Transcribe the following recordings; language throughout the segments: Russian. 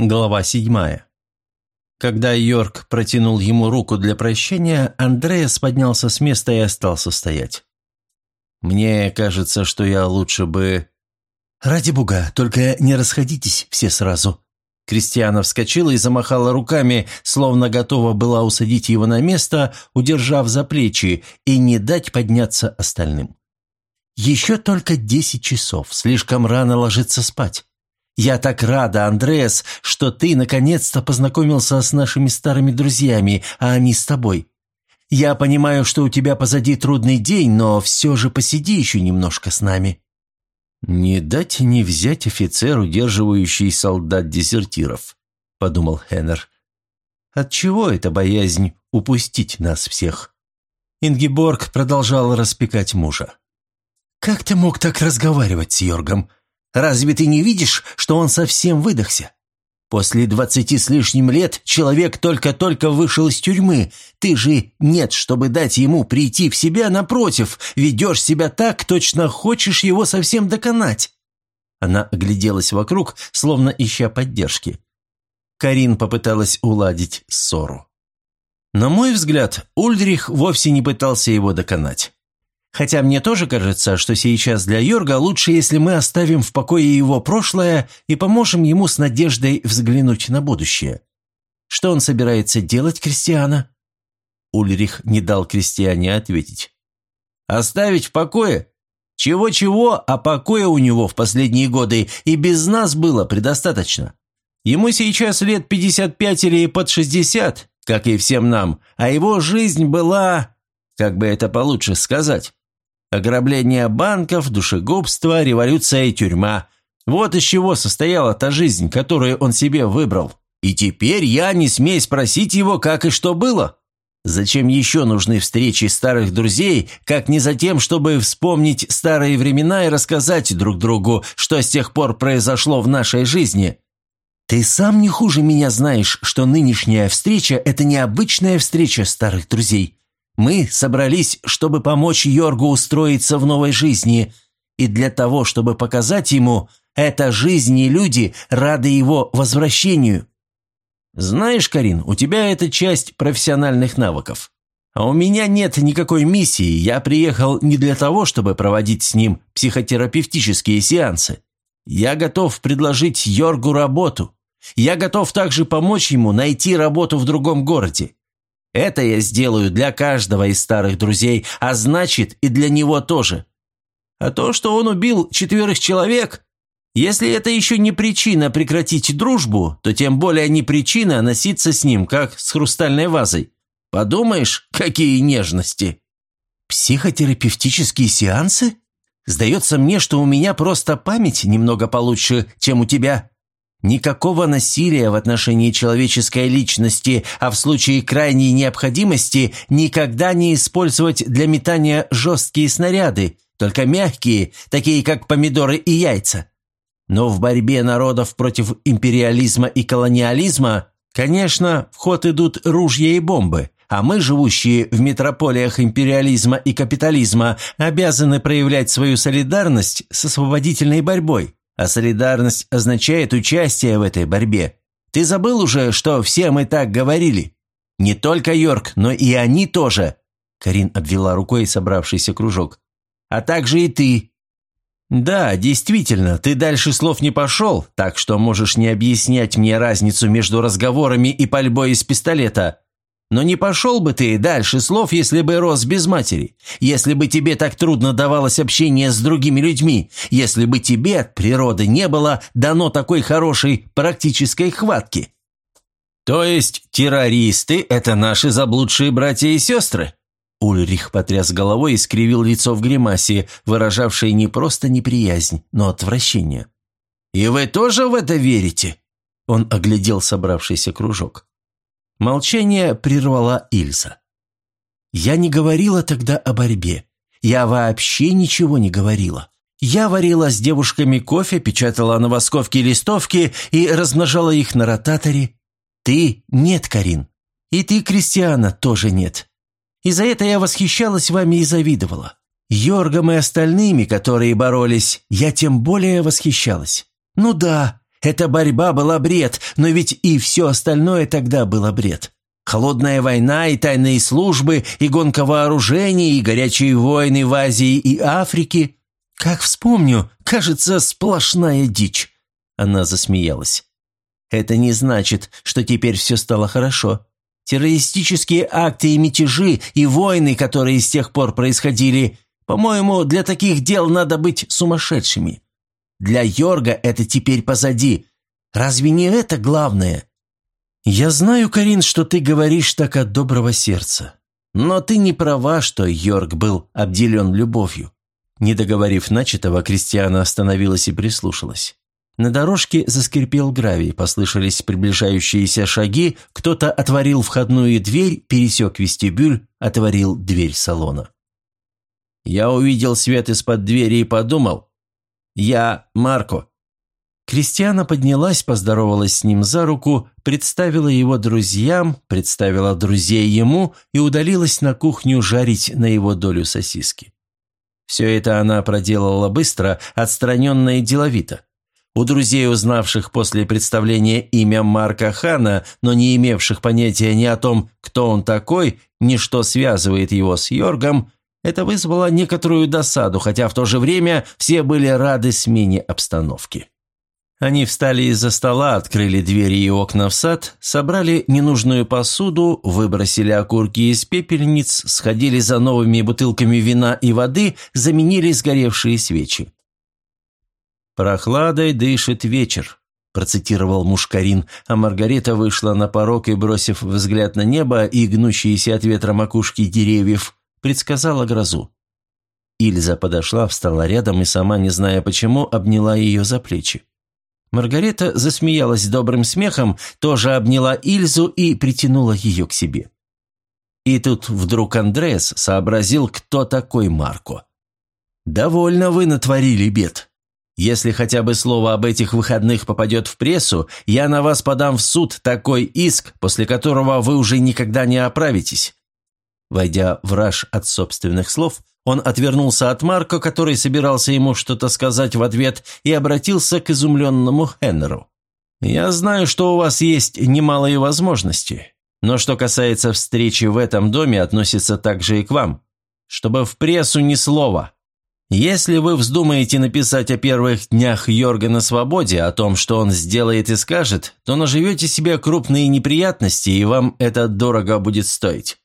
Глава седьмая. Когда Йорк протянул ему руку для прощения, Андреас поднялся с места и остался стоять. «Мне кажется, что я лучше бы...» «Ради бога, только не расходитесь все сразу». Кристиана вскочила и замахала руками, словно готова была усадить его на место, удержав за плечи, и не дать подняться остальным. «Еще только десять часов, слишком рано ложиться спать. Я так рада, Андреас, что ты наконец-то познакомился с нашими старыми друзьями, а они с тобой. Я понимаю, что у тебя позади трудный день, но все же посиди еще немножко с нами». «Не дать не взять офицер, удерживающий солдат-дезертиров», — подумал Хеннер. «Отчего эта боязнь упустить нас всех?» Ингиборг продолжал распекать мужа. «Как ты мог так разговаривать с Йоргом? Разве ты не видишь, что он совсем выдохся? После двадцати с лишним лет человек только-только вышел из тюрьмы. Ты же нет, чтобы дать ему прийти в себя, напротив, ведешь себя так, точно хочешь его совсем доконать». Она огляделась вокруг, словно ища поддержки. Карин попыталась уладить ссору. На мой взгляд, Ульдрих вовсе не пытался его доконать. Хотя мне тоже кажется, что сейчас для Йорга лучше, если мы оставим в покое его прошлое и поможем ему с надеждой взглянуть на будущее. Что он собирается делать, Кристиана?» Ульрих не дал Кристиане ответить. «Оставить в покое? Чего-чего, а покоя у него в последние годы и без нас было предостаточно. Ему сейчас лет 55 или под 60, как и всем нам, а его жизнь была, как бы это получше сказать, Ограбление банков, душегубство, революция и тюрьма. Вот из чего состояла та жизнь, которую он себе выбрал. И теперь я не смею спросить его, как и что было. Зачем еще нужны встречи старых друзей, как не за тем, чтобы вспомнить старые времена и рассказать друг другу, что с тех пор произошло в нашей жизни? Ты сам не хуже меня знаешь, что нынешняя встреча – это необычная встреча старых друзей. Мы собрались, чтобы помочь Йоргу устроиться в новой жизни, и для того, чтобы показать ему, эта жизнь и люди рады его возвращению. Знаешь, Карин, у тебя это часть профессиональных навыков. А у меня нет никакой миссии, я приехал не для того, чтобы проводить с ним психотерапевтические сеансы. Я готов предложить Йоргу работу. Я готов также помочь ему найти работу в другом городе. Это я сделаю для каждого из старых друзей, а значит и для него тоже. А то, что он убил четверых человек, если это еще не причина прекратить дружбу, то тем более не причина носиться с ним, как с хрустальной вазой. Подумаешь, какие нежности. Психотерапевтические сеансы? Сдается мне, что у меня просто память немного получше, чем у тебя. Никакого насилия в отношении человеческой личности, а в случае крайней необходимости никогда не использовать для метания жесткие снаряды, только мягкие, такие как помидоры и яйца. Но в борьбе народов против империализма и колониализма, конечно, в ход идут ружья и бомбы, а мы, живущие в метрополиях империализма и капитализма, обязаны проявлять свою солидарность с освободительной борьбой. А солидарность означает участие в этой борьбе. Ты забыл уже, что все мы так говорили? Не только Йорк, но и они тоже. Карин обвела рукой собравшийся кружок. А также и ты. Да, действительно, ты дальше слов не пошел, так что можешь не объяснять мне разницу между разговорами и пальбой из пистолета. Но не пошел бы ты дальше слов, если бы рос без матери, если бы тебе так трудно давалось общение с другими людьми, если бы тебе от природы не было дано такой хорошей практической хватки. То есть террористы – это наши заблудшие братья и сестры? Ульрих потряс головой и скривил лицо в гримасе, выражавшей не просто неприязнь, но отвращение. «И вы тоже в это верите?» Он оглядел собравшийся кружок. Молчание прервала Ильза. «Я не говорила тогда о борьбе. Я вообще ничего не говорила. Я варила с девушками кофе, печатала на восковке листовки и размножала их на ротаторе. Ты нет, Карин. И ты, Кристиана, тоже нет. И за это я восхищалась вами и завидовала. Йоргом и остальными, которые боролись, я тем более восхищалась. Ну да, Эта борьба была бред, но ведь и все остальное тогда было бред. Холодная война и тайные службы, и гонка вооружений, и горячие войны в Азии и Африке. Как вспомню, кажется, сплошная дичь. Она засмеялась. Это не значит, что теперь все стало хорошо. Террористические акты и мятежи, и войны, которые с тех пор происходили, по-моему, для таких дел надо быть сумасшедшими. Для Йорга это теперь позади. Разве не это главное? «Я знаю, Карин, что ты говоришь так от доброго сердца. Но ты не права, что Йорк был обделен любовью». Не договорив начатого, Кристиана остановилась и прислушалась. На дорожке заскрипел гравий, послышались приближающиеся шаги, кто-то отворил входную дверь, пересек вестибюль, отворил дверь салона. Я увидел свет из-под двери и подумал, «Я Марко, Кристиана поднялась, поздоровалась с ним за руку, представила его друзьям, представила друзей ему и удалилась на кухню жарить на его долю сосиски. Все это она проделала быстро, отстраненно и деловито. У друзей, узнавших после представления имя Марка Хана, но не имевших понятия ни о том, кто он такой, ни что связывает его с Йоргом, это вызвало некоторую досаду, хотя в то же время все были рады смене обстановки. Они встали из-за стола, открыли двери и окна в сад, собрали ненужную посуду, выбросили окурки из пепельниц, сходили за новыми бутылками вина и воды, заменили сгоревшие свечи. «Прохладой дышит вечер», – процитировал Мушкарин, а Маргарета вышла на порог и, бросив взгляд на небо и гнущиеся от ветра макушки деревьев, предсказала грозу. Ильза подошла, встала рядом и сама, не зная почему, обняла ее за плечи. Маргарета засмеялась добрым смехом, тоже обняла Ильзу и притянула ее к себе. И тут вдруг Андреас сообразил, кто такой Марко. «Довольно вы натворили бед. Если хотя бы слово об этих выходных попадет в прессу, я на вас подам в суд такой иск, после которого вы уже никогда не оправитесь». Войдя в раж от собственных слов, он отвернулся от Марко, который собирался ему что-то сказать в ответ, и обратился к изумленному Хеннеру. «Я знаю, что у вас есть немалые возможности, но что касается встречи в этом доме, относится также и к вам. Чтобы в прессу ни слова. Если вы вздумаете написать о первых днях Йорга на свободе, о том, что он сделает и скажет, то наживете себе крупные неприятности, и вам это дорого будет стоить».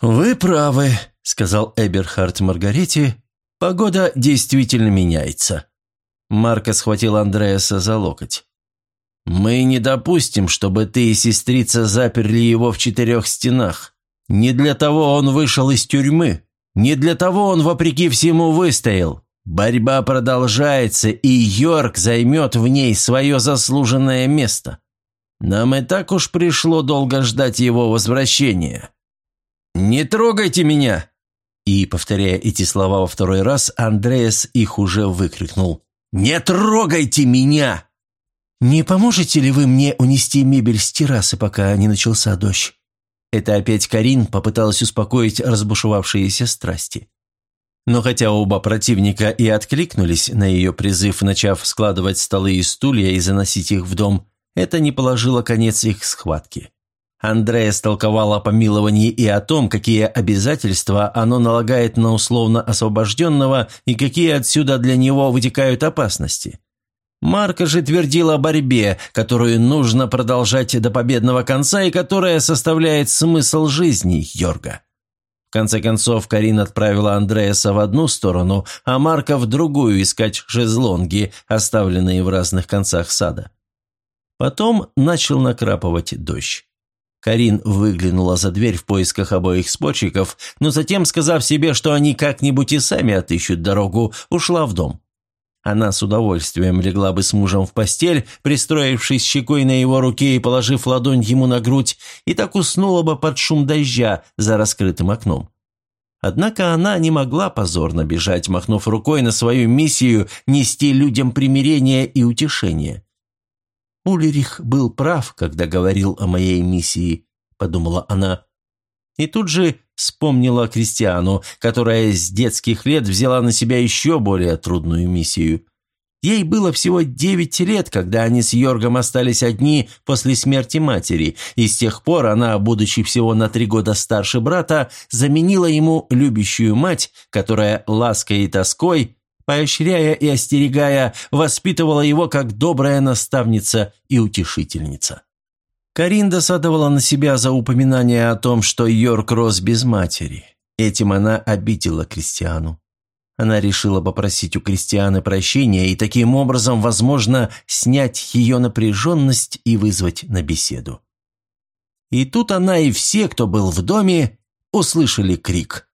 «Вы правы», сказал Эберхард Маргарете, – «погода действительно меняется». Марко схватил Андреаса за локоть. «Мы не допустим, чтобы ты и сестрица заперли его в четырех стенах. Не для того он вышел из тюрьмы. Не для того он, вопреки всему, выстоял. Борьба продолжается, и Йорк займет в ней свое заслуженное место. Нам и так уж пришло долго ждать его возвращения». «Не трогайте меня!» И, повторяя эти слова во второй раз, Андреас их уже выкрикнул. «Не трогайте меня!» «Не поможете ли вы мне унести мебель с террасы, пока не начался дождь?» Это опять Карин попыталась успокоить разбушевавшиеся страсти. Но хотя оба противника и откликнулись на ее призыв, начав складывать столы и стулья и заносить их в дом, это не положило конец их схватке. Андрея столковал о помиловании и о том, какие обязательства оно налагает на условно освобожденного и какие отсюда для него вытекают опасности. Марко же твердил о борьбе, которую нужно продолжать до победного конца и которая составляет смысл жизни Йорга. В конце концов, Карин отправила Андреаса в одну сторону, а Марка в другую искать шезлонги, оставленные в разных концах сада. Потом начал накрапывать дождь. Карин выглянула за дверь в поисках обоих спорщиков, но затем, сказав себе, что они как-нибудь и сами отыщут дорогу, ушла в дом. Она с удовольствием легла бы с мужем в постель, пристроившись щекой на его руке и положив ладонь ему на грудь, и так уснула бы под шум дождя за раскрытым окном. Однако она не могла позорно бежать, махнув рукой на свою миссию нести людям примирение и утешение. «Ульрих был прав, когда говорил о моей миссии», – подумала она. И тут же вспомнила Кристиану, которая с детских лет взяла на себя еще более трудную миссию. Ей было всего девять лет, когда они с Йоргом остались одни после смерти матери, и с тех пор она, будучи всего на три года старше брата, заменила ему любящую мать, которая лаской и тоской, поощряя и остерегая, воспитывала его как добрая наставница и утешительница. Карин досадовала на себя за упоминание о том, что Йорк рос без матери. Этим она обидела Кристиану. Она решила попросить у Кристианы прощения и таким образом, возможно, снять ее напряженность и вызвать на беседу. И тут она и все, кто был в доме, услышали крик.